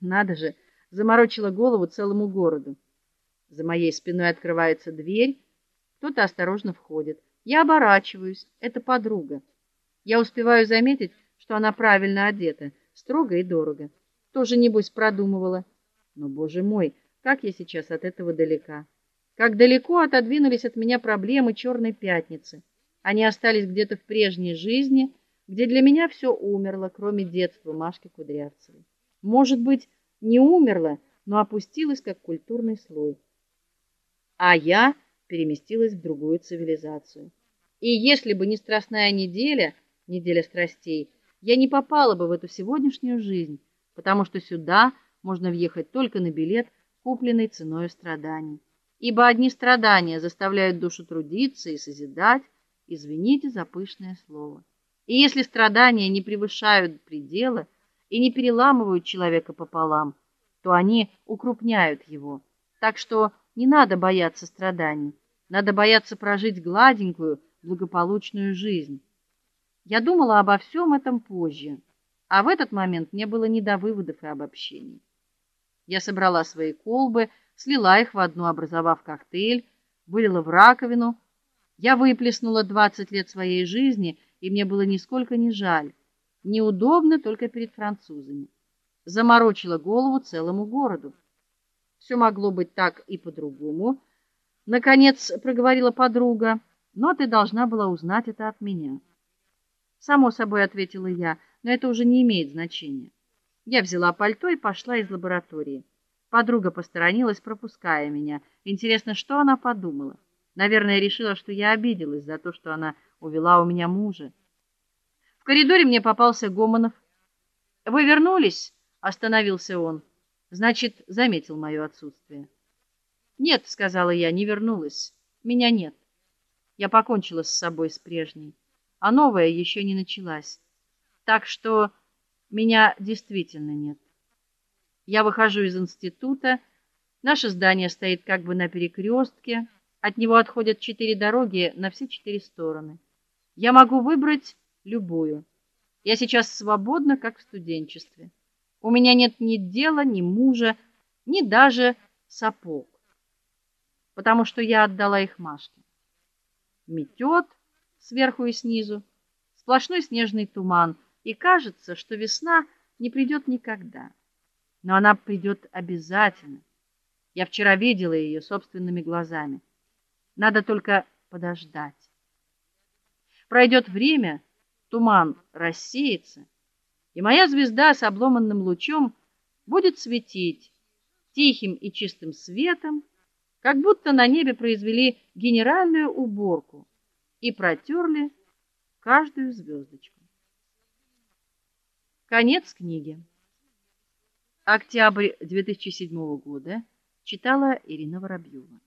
Надо же, заморочила голову целому городу. За моей спиной открывается дверь, кто-то осторожно входит. Я оборачиваюсь. Это подруга. Я успеваю заметить, что она правильно одета, строго и дорого. Тоже небось продумывала. Но, боже мой, как я сейчас от этого далека. Как далеко отодвинулись от меня проблемы черной пятницы. Они остались где-то в прежней жизни, где для меня все умерло, кроме детства Машки Кудрявцевой. Может быть, не умерло, но опустилось как культурный слой. А я переместилась в другую цивилизацию. И если бы не страстная неделя, неделя страстей, я не попала бы в эту сегодняшнюю жизнь, потому что сюда можно въехать только на билет, купленный ценой страданий. Ибо одни страдания заставляют душу трудиться и созидать, извините за пышное слово. И если страдания не превышают предела и не переламывают человека пополам, то они укрупняют его. Так что не надо бояться страданий. Надо бояться прожить гладенькую, благополучную жизнь. Я думала обо всем этом позже, а в этот момент мне было не до выводов и обобщений. Я собрала свои колбы, слила их в одну, образовав коктейль, вылила в раковину. Я выплеснула 20 лет своей жизни и мне было нисколько не жаль. Неудобно только перед французами. Заморочила голову целому городу. Все могло быть так и по-другому. Наконец проговорила подруга: "Но ты должна была узнать это от меня". "Само собой", ответила я, "но это уже не имеет значения". Я взяла пальто и пошла из лаборатории. Подруга посторонилась, пропуская меня. Интересно, что она подумала? Наверное, решила, что я обиделась за то, что она увела у меня мужа. Коридоре мне попался Гомонов. Вы вернулись? остановился он. Значит, заметил моё отсутствие. Нет, сказала я, не вернулась. Меня нет. Я покончила с собой с прежней, а новая еще не началась. Так что меня действительно нет. Я выхожу из института. Наше здание стоит как бы на перекрестке. От него отходят четыре дороги на все четыре стороны. Я могу выбрать любую. Я сейчас свободна, как в студенчестве. У меня нет ни дела, ни мужа, ни даже сапог. Потому что я отдала их Машке. Метет сверху и снизу, сплошной снежный туман, и кажется, что весна не придет никогда. Но она придет обязательно. Я вчера видела ее собственными глазами. Надо только подождать. Пройдет время, туман рассеется, и моя звезда с обломанным лучом будет светить тихим и чистым светом, как будто на небе произвели генеральную уборку и протерли каждую звездочку. Конец книги. Октябрь 2007 года. Читала Ирина Воробьева.